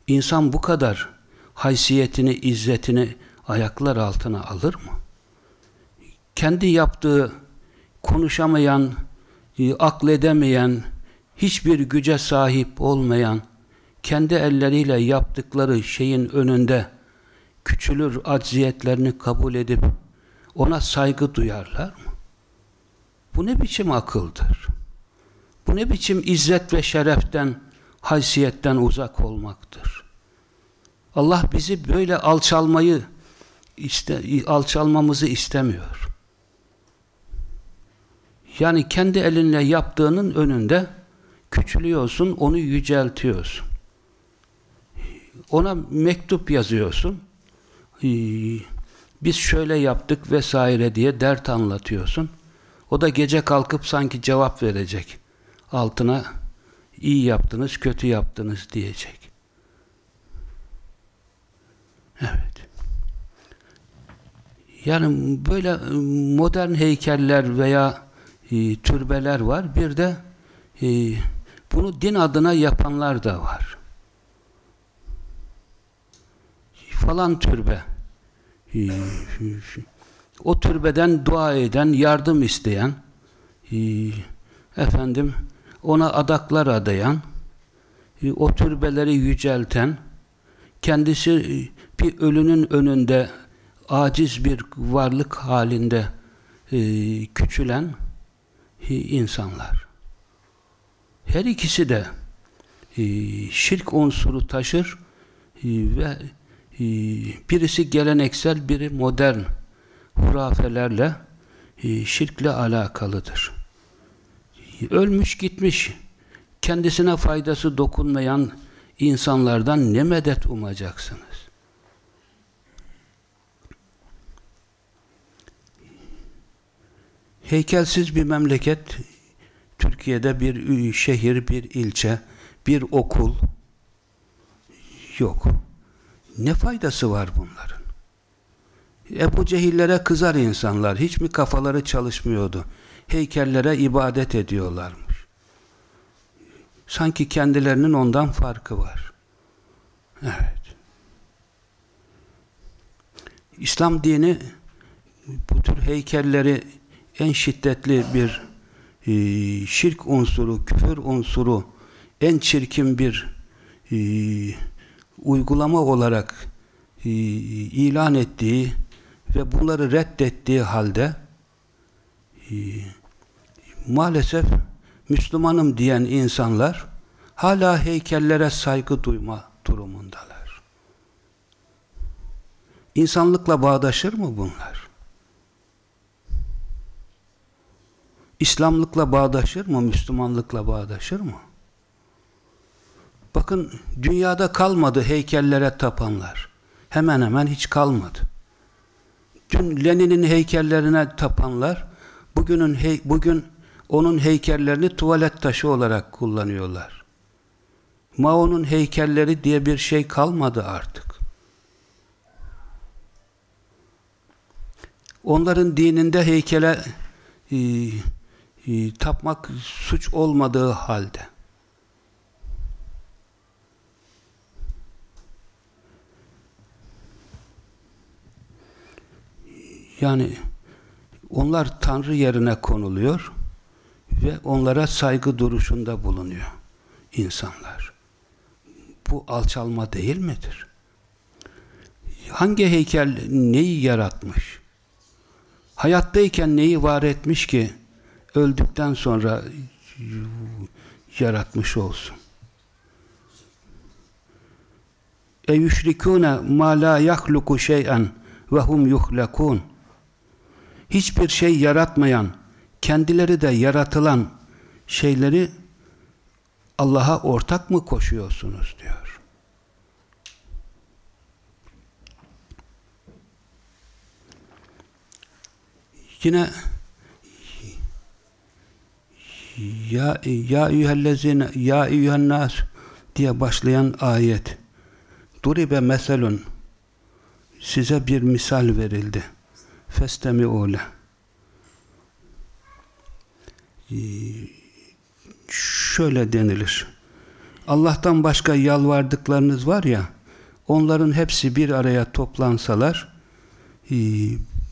İnsan bu kadar haysiyetini, izzetini ayaklar altına alır mı? Kendi yaptığı konuşamayan, e, akledemeyen, hiçbir güce sahip olmayan, kendi elleriyle yaptıkları şeyin önünde küçülür, acziyetlerini kabul edip ona saygı duyarlar mı? Bu ne biçim akıldır? Bu ne biçim izzet ve şereften, haysiyetten uzak olmaktır? Allah bizi böyle alçalmayı, iste, alçalmamızı istemiyor. Yani kendi elinle yaptığının önünde küçülüyorsun, onu yüceltiyorsun. Ona mektup yazıyorsun. Ee, biz şöyle yaptık vesaire diye dert anlatıyorsun. O da gece kalkıp sanki cevap verecek. Altına iyi yaptınız, kötü yaptınız diyecek. Evet. Yani böyle modern heykeller veya e, türbeler var. Bir de e, bunu din adına yapanlar da var. Falan türbe. E, o türbeden dua eden, yardım isteyen, e, efendim ona adaklar adayan, e, o türbeleri yücelten, kendisi e, bir ölünün önünde aciz bir varlık halinde e, küçülen insanlar. Her ikisi de e, şirk unsuru taşır e, ve e, birisi geleneksel, biri modern hurafelerle, şirkle alakalıdır. Ölmüş gitmiş, kendisine faydası dokunmayan insanlardan ne medet umacaksınız? Heykelsiz bir memleket, Türkiye'de bir şehir, bir ilçe, bir okul yok. Ne faydası var bunların? Ebu Cehillere kızar insanlar. Hiç mi kafaları çalışmıyordu? Heykellere ibadet ediyorlarmış. Sanki kendilerinin ondan farkı var. Evet. İslam dini bu tür heykelleri en şiddetli bir e, şirk unsuru, küfür unsuru, en çirkin bir e, uygulama olarak e, ilan ettiği ve bunları reddettiği halde maalesef Müslümanım diyen insanlar hala heykellere saygı duyma durumundalar. İnsanlıkla bağdaşır mı bunlar? İslamlıkla bağdaşır mı? Müslümanlıkla bağdaşır mı? Bakın dünyada kalmadı heykellere tapanlar. Hemen hemen hiç kalmadı. Dün Lenin'in heykellerine tapanlar bugünün hey, bugün onun heykellerini tuvalet taşı olarak kullanıyorlar. Mao'nun heykelleri diye bir şey kalmadı artık. Onların dininde heykele e, e, tapmak suç olmadığı halde. Yani onlar Tanrı yerine konuluyor ve onlara saygı duruşunda bulunuyor insanlar. Bu alçalma değil midir? Hangi heykel neyi yaratmış? Hayattayken neyi var etmiş ki öldükten sonra yaratmış olsun. E yüşrikûne mâ lâ yahluku şey'en ve hum yuhlakûn Hiçbir şey yaratmayan, kendileri de yaratılan şeyleri Allah'a ortak mı koşuyorsunuz diyor. Yine ya ya eyyühellezine ya eyyühennas diye başlayan ayet. Duribe meselun size bir misal verildi. Festemi ole. Şöyle denilir. Allah'tan başka yalvardıklarınız var ya, onların hepsi bir araya toplansalar, e,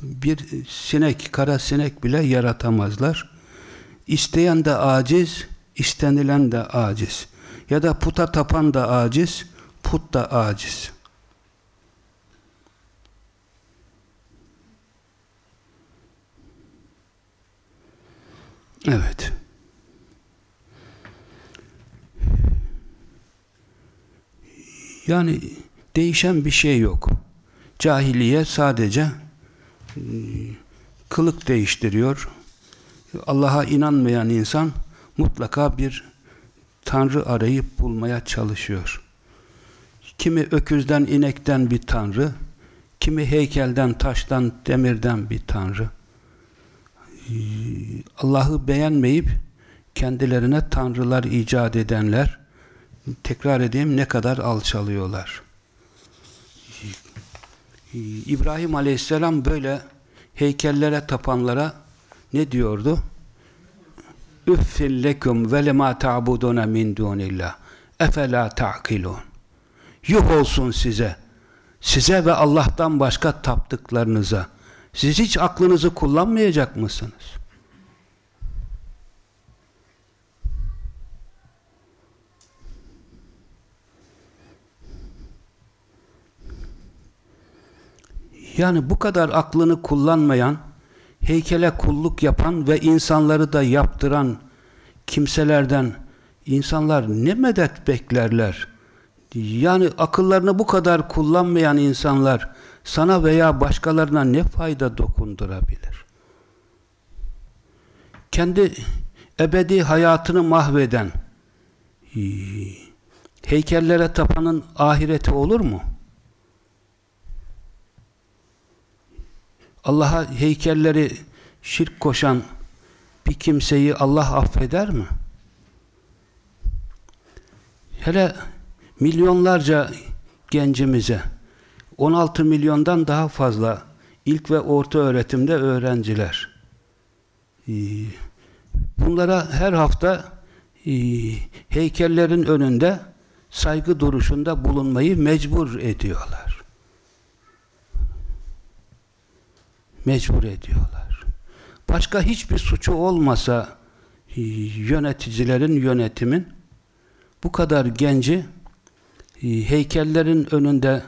bir sinek, kara sinek bile yaratamazlar. İsteyen de aciz, istenilen de aciz. Ya da puta tapan da aciz, put da aciz. Evet. Yani değişen bir şey yok. Cahiliye sadece e, kılık değiştiriyor. Allah'a inanmayan insan mutlaka bir tanrı arayıp bulmaya çalışıyor. Kimi öküzden, inekten bir tanrı, kimi heykelden, taştan, demirden bir tanrı. Allah'ı beğenmeyip kendilerine tanrılar icat edenler, tekrar edeyim ne kadar alçalıyorlar. İbrahim Aleyhisselam böyle heykellere tapanlara ne diyordu? Üffin lekum ve lema ta'buduna min dunillah. Efela ta'kilun. Yuh olsun size. Size ve Allah'tan başka taptıklarınıza. Siz hiç aklınızı kullanmayacak mısınız? Yani bu kadar aklını kullanmayan, heykele kulluk yapan ve insanları da yaptıran kimselerden insanlar ne medet beklerler? Yani akıllarını bu kadar kullanmayan insanlar sana veya başkalarına ne fayda dokundurabilir? Kendi ebedi hayatını mahveden heykellere tapanın ahireti olur mu? Allah'a heykelleri şirk koşan bir kimseyi Allah affeder mi? Hele milyonlarca gencimize 16 milyondan daha fazla ilk ve orta öğretimde öğrenciler. Ee, bunlara her hafta e, heykellerin önünde saygı duruşunda bulunmayı mecbur ediyorlar. Mecbur ediyorlar. Başka hiçbir suçu olmasa e, yöneticilerin, yönetimin bu kadar genci e, heykellerin önünde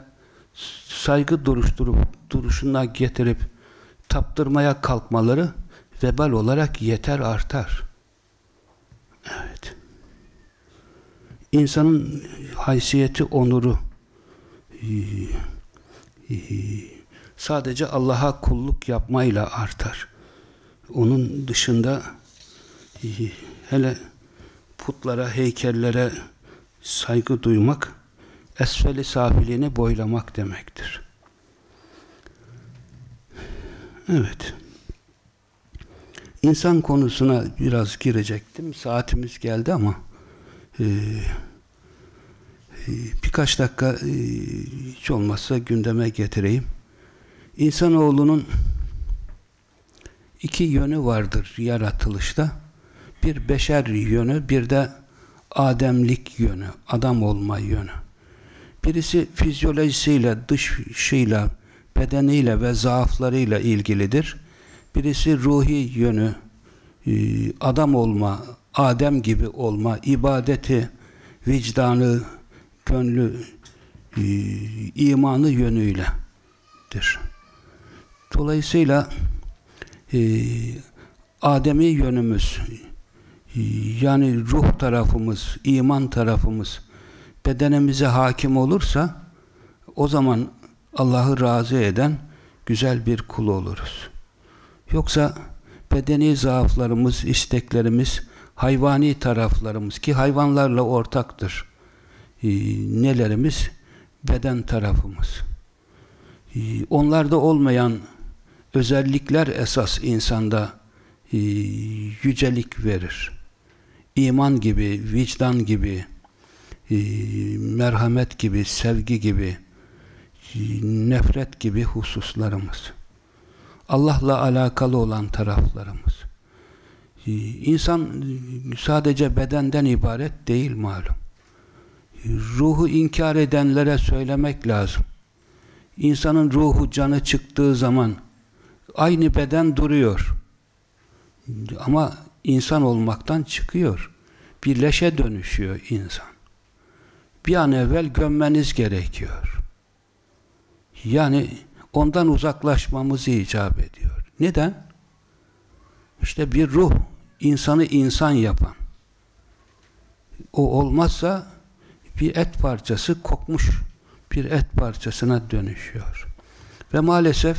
saygı duruşturup duruşuna getirip taptırmaya kalkmaları vebal olarak yeter artar. Evet. İnsanın haysiyeti, onuru sadece Allah'a kulluk yapmayla artar. Onun dışında hele putlara, heykellere saygı duymak esfeli safiliğini boylamak demektir. Evet. İnsan konusuna biraz girecektim. Saatimiz geldi ama e, e, birkaç dakika e, hiç olmazsa gündeme getireyim. İnsanoğlunun iki yönü vardır yaratılışta. Bir beşer yönü, bir de ademlik yönü, adam olma yönü. Birisi fizyolojisiyle, dışıyla, bedeniyle ve zaaflarıyla ilgilidir. Birisi ruhi yönü, adam olma, Adem gibi olma, ibadeti, vicdanı, gönlü, imanı yönüyledir. Dolayısıyla Ademi yönümüz, yani ruh tarafımız, iman tarafımız bedenimize hakim olursa o zaman Allah'ı razı eden güzel bir kul oluruz. Yoksa bedeni zaaflarımız, isteklerimiz, hayvani taraflarımız ki hayvanlarla ortaktır. Ee, nelerimiz? Beden tarafımız. Ee, onlarda olmayan özellikler esas insanda e, yücelik verir. İman gibi, vicdan gibi, e, merhamet gibi, sevgi gibi, e, nefret gibi hususlarımız. Allah'la alakalı olan taraflarımız. E, İnsan e, sadece bedenden ibaret değil malum. E, Ruhu inkar edenlere söylemek lazım. İnsanın ruhu canı çıktığı zaman aynı beden duruyor. Ama insan olmaktan çıkıyor. Bir leşe dönüşüyor insan. Bir an evvel gömmeniz gerekiyor. Yani ondan uzaklaşmamız icap ediyor. Neden? İşte bir ruh insanı insan yapan. O olmazsa bir et parçası kokmuş bir et parçasına dönüşüyor. Ve maalesef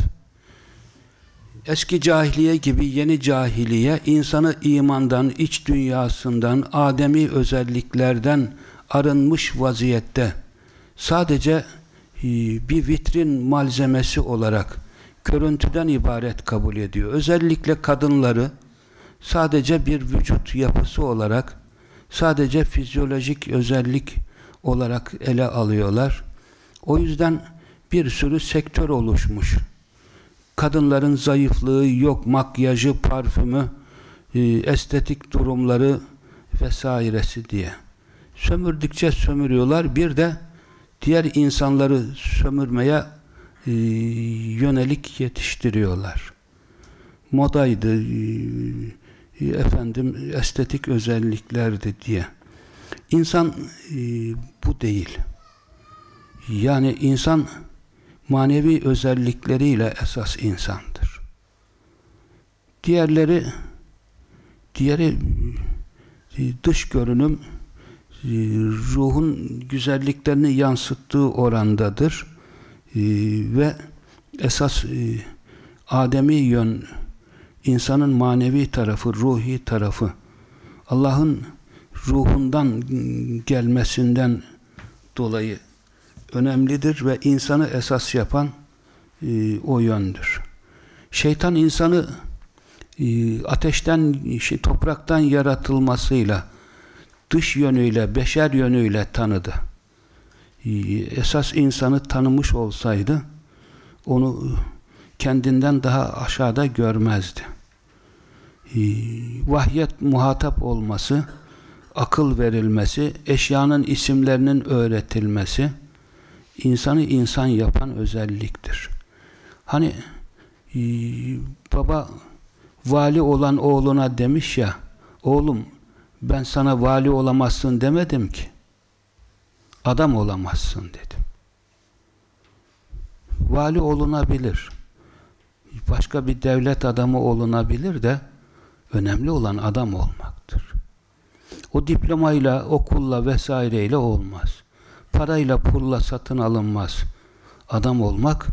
eski cahiliye gibi yeni cahiliye insanı imandan, iç dünyasından, ademi özelliklerden arınmış vaziyette sadece e, bir vitrin malzemesi olarak görüntüden ibaret kabul ediyor. Özellikle kadınları sadece bir vücut yapısı olarak sadece fizyolojik özellik olarak ele alıyorlar. O yüzden bir sürü sektör oluşmuş. Kadınların zayıflığı, yok makyajı, parfümü, e, estetik durumları vesairesi diye. Sömürdükçe sömürüyorlar. Bir de diğer insanları sömürmeye e, yönelik yetiştiriyorlar. Modaydı, e, efendim estetik özelliklerdi diye. İnsan bu değil. Yani insan manevi özellikleriyle esas insandır. Diğerleri diğeri e, dış görünüm e, ruhun güzelliklerini yansıttığı orandadır. E, ve esas ademi yön insanın manevi tarafı, ruhi tarafı Allah'ın ruhundan gelmesinden dolayı önemlidir ve insanı esas yapan e, o yöndür. Şeytan insanı e, ateşten, şey, topraktan yaratılmasıyla dış yönüyle, beşer yönüyle tanıdı. E, esas insanı tanımış olsaydı onu kendinden daha aşağıda görmezdi. E, vahyet muhatap olması, akıl verilmesi, eşyanın isimlerinin öğretilmesi, insanı insan yapan özelliktir. Hani e, baba vali olan oğluna demiş ya oğlum ben sana vali olamazsın demedim ki adam olamazsın dedim. Vali olunabilir. Başka bir devlet adamı olunabilir de önemli olan adam olmaktır. O diplomayla, okulla vesaireyle olmaz parayla pulla satın alınmaz. Adam olmak,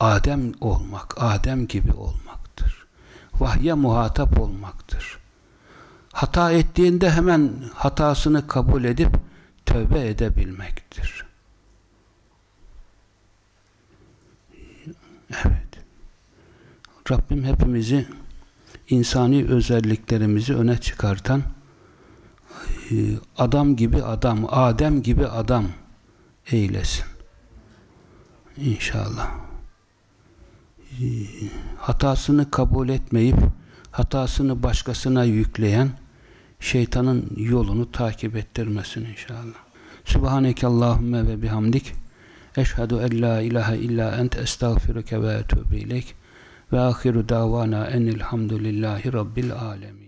Adem olmak, Adem gibi olmaktır. Vahye muhatap olmaktır. Hata ettiğinde hemen hatasını kabul edip tövbe edebilmektir. Evet. Rabbim hepimizi insani özelliklerimizi öne çıkartan adam gibi adam, Adem gibi adam eylesin. İnşallah. Ee, hatasını kabul etmeyip hatasını başkasına yükleyen şeytanın yolunu takip ettirmesin inşallah. Subhaneke Allahümme ve bihamdik eşhedü en la ilahe illa ente estağfiruke ve etûbü ileyk ve ahiru davana enilhamdülillahi rabbil alemin.